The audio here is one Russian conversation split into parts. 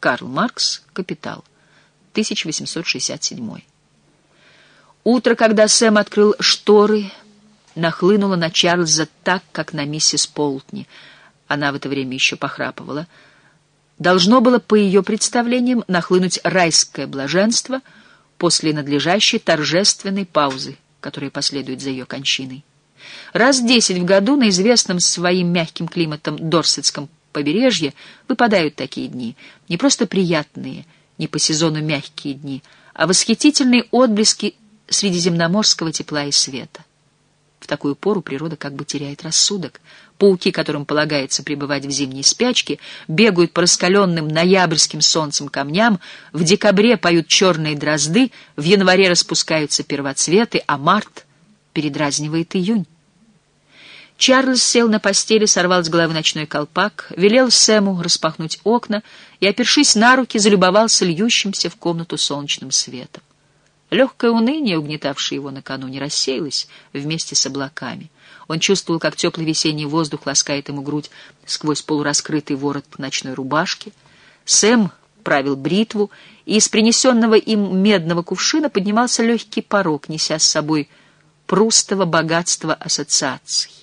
Карл Маркс. Капитал. 1867. Утро, когда Сэм открыл шторы, нахлынуло на Чарльза так, как на миссис Полтни. Она в это время еще похрапывала. Должно было, по ее представлениям, нахлынуть райское блаженство после надлежащей торжественной паузы, которая последует за ее кончиной. Раз десять в году на известном своим мягким климатом Дорсетском побережье выпадают такие дни, не просто приятные, не по сезону мягкие дни, а восхитительные отблески средиземноморского тепла и света. В такую пору природа как бы теряет рассудок. Пауки, которым полагается пребывать в зимней спячке, бегают по раскаленным ноябрьским солнцем камням, в декабре поют черные дрозды, в январе распускаются первоцветы, а март передразнивает июнь. Чарльз сел на постели, сорвал с головы ночной колпак, велел Сэму распахнуть окна и, опершись на руки, залюбовался льющимся в комнату солнечным светом. Легкое уныние, угнетавшее его накануне, рассеялось вместе с облаками. Он чувствовал, как теплый весенний воздух ласкает ему грудь сквозь полураскрытый ворот ночной рубашки. Сэм правил бритву, и из принесенного им медного кувшина поднимался легкий порог, неся с собой прустово богатство ассоциаций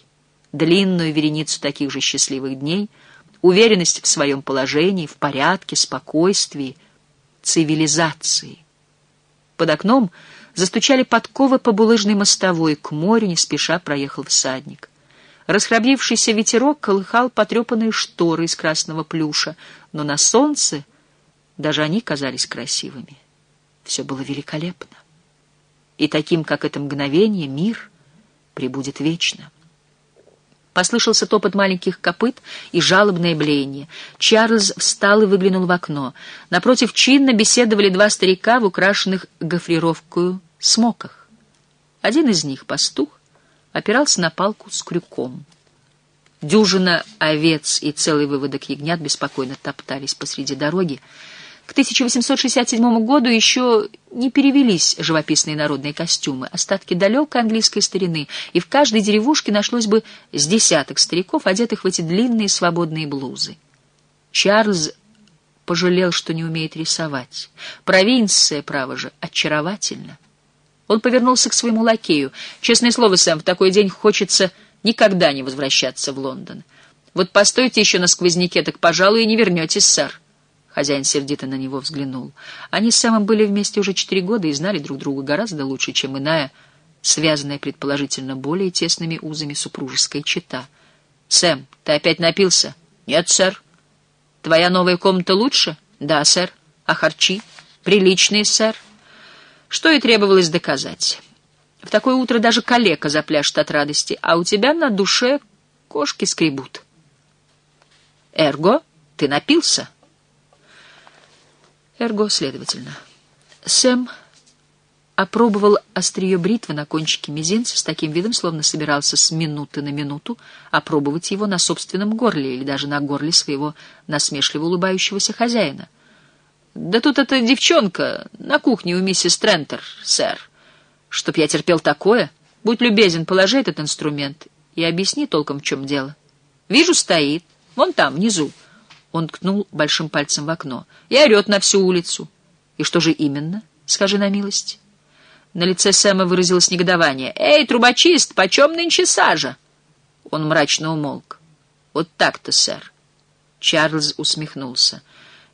длинную вереницу таких же счастливых дней, уверенность в своем положении, в порядке, спокойствии, цивилизации. Под окном застучали подковы по булыжной мостовой, к морю не спеша проехал всадник. Расхрабрившийся ветерок колыхал потрепанные шторы из красного плюша, но на солнце даже они казались красивыми. Все было великолепно. И таким, как это мгновение, мир пребудет вечно. Послышался топот маленьких копыт и жалобное блеяние. Чарльз встал и выглянул в окно. Напротив чинно беседовали два старика в украшенных гофрировкою смоках. Один из них, пастух, опирался на палку с крюком. Дюжина овец и целый выводок ягнят беспокойно топтались посреди дороги. К 1867 году еще не перевелись живописные народные костюмы, остатки далекой английской старины, и в каждой деревушке нашлось бы с десяток стариков, одетых в эти длинные свободные блузы. Чарльз пожалел, что не умеет рисовать. Провинция, право же, очаровательна. Он повернулся к своему лакею. «Честное слово, Сэм, в такой день хочется никогда не возвращаться в Лондон. Вот постойте еще на сквозняке, так, пожалуй, и не вернетесь, сэр». Хозяин сердито на него взглянул. Они с Сэмом были вместе уже четыре года и знали друг друга гораздо лучше, чем иная, связанная предположительно более тесными узами супружеская чета. «Сэм, ты опять напился?» «Нет, сэр». «Твоя новая комната лучше?» «Да, сэр». «А харчи?» «Приличные, сэр». Что и требовалось доказать. В такое утро даже калека запляшет от радости, а у тебя на душе кошки скребут. «Эрго, ты напился?» Эрго, следовательно. Сэм опробовал острие бритвы на кончике мизинца с таким видом, словно собирался с минуты на минуту опробовать его на собственном горле или даже на горле своего насмешливо улыбающегося хозяина. «Да тут эта девчонка на кухне у миссис Трентер, сэр. Чтоб я терпел такое, будь любезен, положи этот инструмент и объясни толком, в чем дело. Вижу, стоит, вон там, внизу». Он ткнул большим пальцем в окно. И орет на всю улицу. И что же именно? Скажи на милость. На лице Сэма выразилось негодование. «Эй, трубочист, почем нынче сажа?» Он мрачно умолк. «Вот так-то, сэр». Чарльз усмехнулся.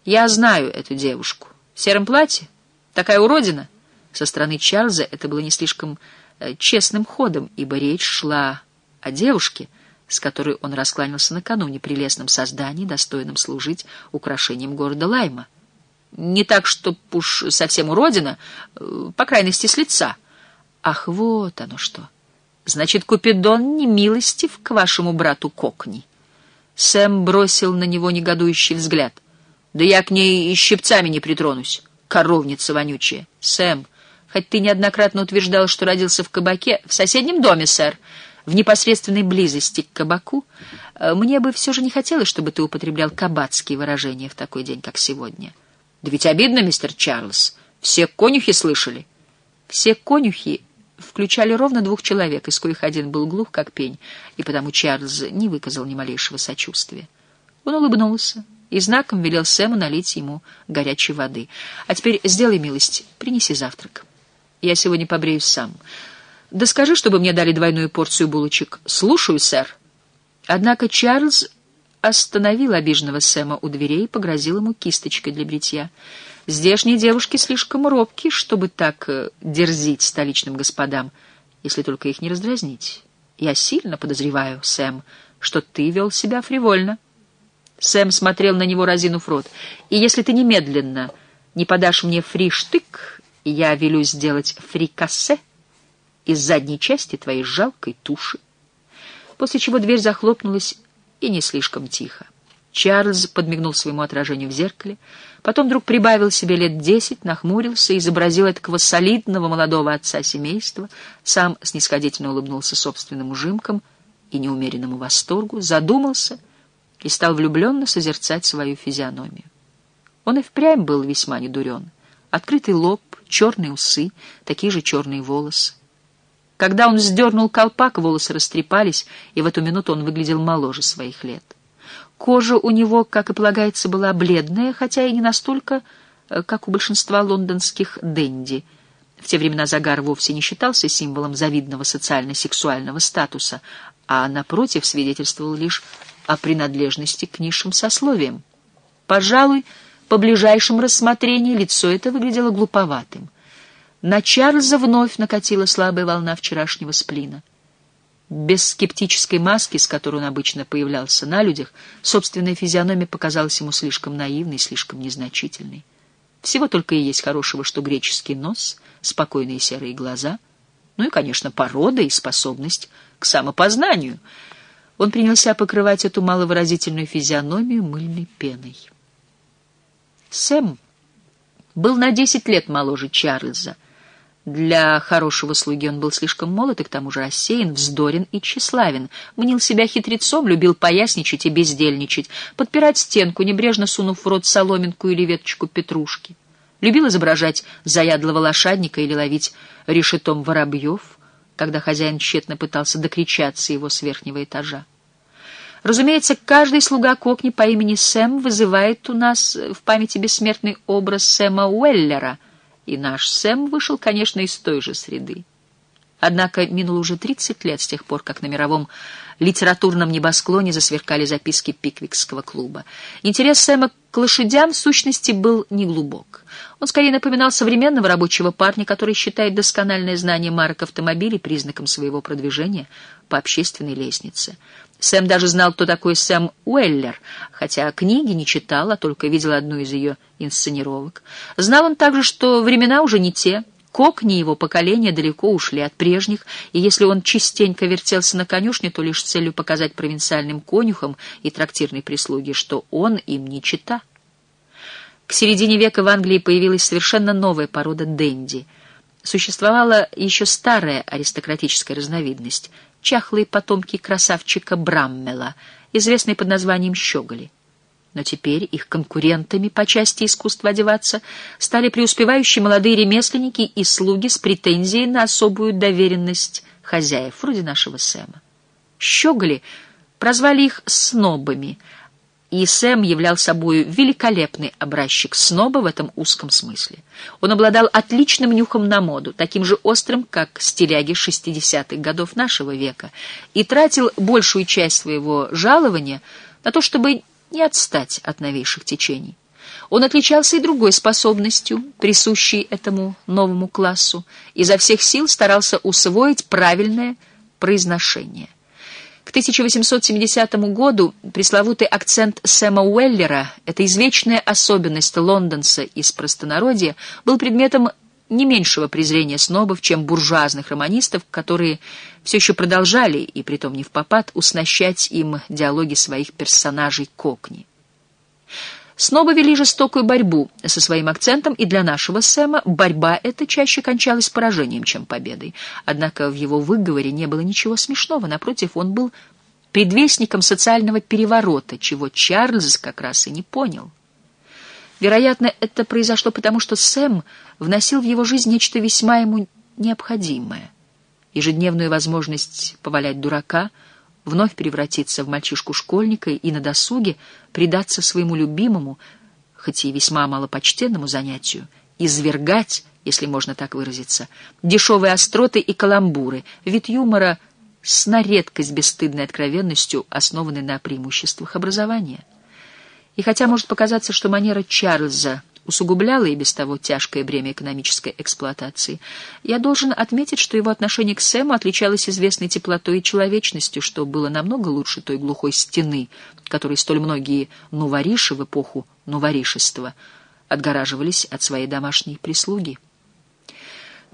«Я знаю эту девушку. В сером платье? Такая уродина?» Со стороны Чарльза это было не слишком э, честным ходом, ибо речь шла о девушке — с которой он раскланялся накануне, прелестном создании, достойном служить украшением города Лайма. Не так, чтоб уж совсем уродина, э, по крайности, с лица. Ах, вот оно что! Значит, Купидон не милостив к вашему брату Кокни. Сэм бросил на него негодующий взгляд. Да я к ней и щипцами не притронусь, коровница вонючая. Сэм, хоть ты неоднократно утверждал, что родился в кабаке, в соседнем доме, сэр, — в непосредственной близости к кабаку, э, мне бы все же не хотелось, чтобы ты употреблял кабацкие выражения в такой день, как сегодня. Да ведь обидно, мистер Чарльз. Все конюхи слышали. Все конюхи включали ровно двух человек, из коих один был глух, как пень, и потому Чарльз не выказал ни малейшего сочувствия. Он улыбнулся, и знаком велел Сэму налить ему горячей воды. «А теперь сделай милость, принеси завтрак. Я сегодня побреюсь сам. Да скажи, чтобы мне дали двойную порцию булочек. Слушаю, сэр». Однако Чарльз остановил обиженного Сэма у дверей и погрозил ему кисточкой для бритья. «Здешние девушки слишком робки, чтобы так э, дерзить столичным господам, если только их не раздразнить. Я сильно подозреваю, Сэм, что ты вел себя фривольно». Сэм смотрел на него, разинув рот. «И если ты немедленно не подашь мне фриштык, я велю сделать фрикассе из задней части твоей жалкой туши». После чего дверь захлопнулась, и не слишком тихо. Чарльз подмигнул своему отражению в зеркале, потом вдруг прибавил себе лет десять, нахмурился и изобразил такого солидного молодого отца семейства, сам снисходительно улыбнулся собственным ужимкам и неумеренному восторгу, задумался и стал влюбленно созерцать свою физиономию. Он и впрямь был весьма недурен. Открытый лоб, черные усы, такие же черные волосы. Когда он сдернул колпак, волосы растрепались, и в эту минуту он выглядел моложе своих лет. Кожа у него, как и полагается, была бледная, хотя и не настолько, э, как у большинства лондонских денди. В те времена загар вовсе не считался символом завидного социально-сексуального статуса, а, напротив, свидетельствовал лишь о принадлежности к низшим сословиям. Пожалуй, по ближайшему рассмотрению лицо это выглядело глуповатым — на Чарльза вновь накатила слабая волна вчерашнего сплина. Без скептической маски, с которой он обычно появлялся на людях, собственная физиономия показалась ему слишком наивной, слишком незначительной. Всего только и есть хорошего, что греческий нос, спокойные серые глаза, ну и, конечно, порода и способность к самопознанию. Он принялся покрывать эту маловыразительную физиономию мыльной пеной. Сэм был на десять лет моложе Чарльза, для хорошего слуги он был слишком молод и к тому же рассеян, вздорен и тщеславен, мнил себя хитрецом, любил поясничать и бездельничать, подпирать стенку, небрежно сунув в рот соломинку или веточку петрушки. Любил изображать заядлого лошадника или ловить решетом воробьев, когда хозяин тщетно пытался докричаться его с верхнего этажа. Разумеется, каждый слуга Кокни по имени Сэм вызывает у нас в памяти бессмертный образ Сэма Уэллера — и наш Сэм вышел, конечно, из той же среды. Однако минуло уже 30 лет с тех пор, как на мировом литературном небосклоне засверкали записки Пиквикского клуба. Интерес Сэма к лошадям в сущности был неглубок. Он скорее напоминал современного рабочего парня, который считает доскональное знание марок автомобилей признаком своего продвижения по общественной лестнице. Сэм даже знал, кто такой Сэм Уэллер, хотя книги не читал, а только видел одну из ее инсценировок. Знал он также, что времена уже не те, кокни его поколения далеко ушли от прежних, и если он частенько вертелся на конюшне, то лишь с целью показать провинциальным конюхам и трактирной прислуге, что он им не чита. К середине века в Англии появилась совершенно новая порода денди. Существовала еще старая аристократическая разновидность — чахлые потомки красавчика Браммела, известные под названием щеголи. Но теперь их конкурентами по части искусства одеваться стали преуспевающие молодые ремесленники и слуги с претензией на особую доверенность хозяев, вроде нашего Сэма. Щеголи прозвали их снобами — и Сэм являл собой великолепный образчик сноба в этом узком смысле. Он обладал отличным нюхом на моду, таким же острым, как стиляги 60-х годов нашего века, и тратил большую часть своего жалования на то, чтобы не отстать от новейших течений. Он отличался и другой способностью, присущей этому новому классу, изо всех сил старался усвоить правильное произношение — к 1870 году пресловутый акцент Сэма Уэллера, эта извечная особенность лондонца из простонародья, был предметом не меньшего презрения снобов, чем буржуазных романистов, которые все еще продолжали, и притом не в попад, уснащать им диалоги своих персонажей Кокни. Снова вели жестокую борьбу со своим акцентом, и для нашего Сэма борьба эта чаще кончалась поражением, чем победой. Однако в его выговоре не было ничего смешного, напротив, он был предвестником социального переворота, чего Чарльз как раз и не понял. Вероятно, это произошло потому, что Сэм вносил в его жизнь нечто весьма ему необходимое. Ежедневную возможность повалять дурака — вновь превратиться в мальчишку-школьника и на досуге предаться своему любимому, хоть и весьма малопочтенному занятию, извергать, если можно так выразиться, дешевые остроты и каламбуры, вид юмора с на редкость бесстыдной откровенностью, основанной на преимуществах образования. И хотя может показаться, что манера Чарльза усугубляла и без того тяжкое бремя экономической эксплуатации, я должен отметить, что его отношение к Сэму отличалось известной теплотой и человечностью, что было намного лучше той глухой стены, которой столь многие нувориши в эпоху нуворишества отгораживались от своей домашней прислуги.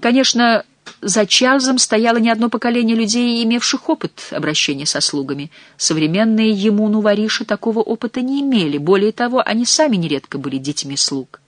Конечно, за Чарльзом стояло не одно поколение людей, имевших опыт обращения со слугами. Современные ему нувориши такого опыта не имели. Более того, они сами нередко были детьми слуг.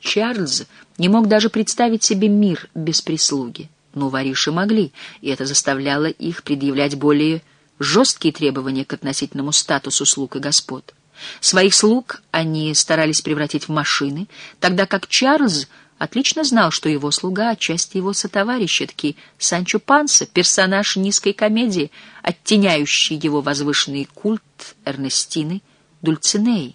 Чарльз не мог даже представить себе мир без прислуги. Нувориши могли, и это заставляло их предъявлять более жесткие требования к относительному статусу слуг и господ. Своих слуг они старались превратить в машины, тогда как Чарльз — отлично знал, что его слуга, отчасти его сотоварищ, таки Санчо Панса, персонаж низкой комедии, оттеняющий его возвышенный культ Эрнестины Дульцинеи.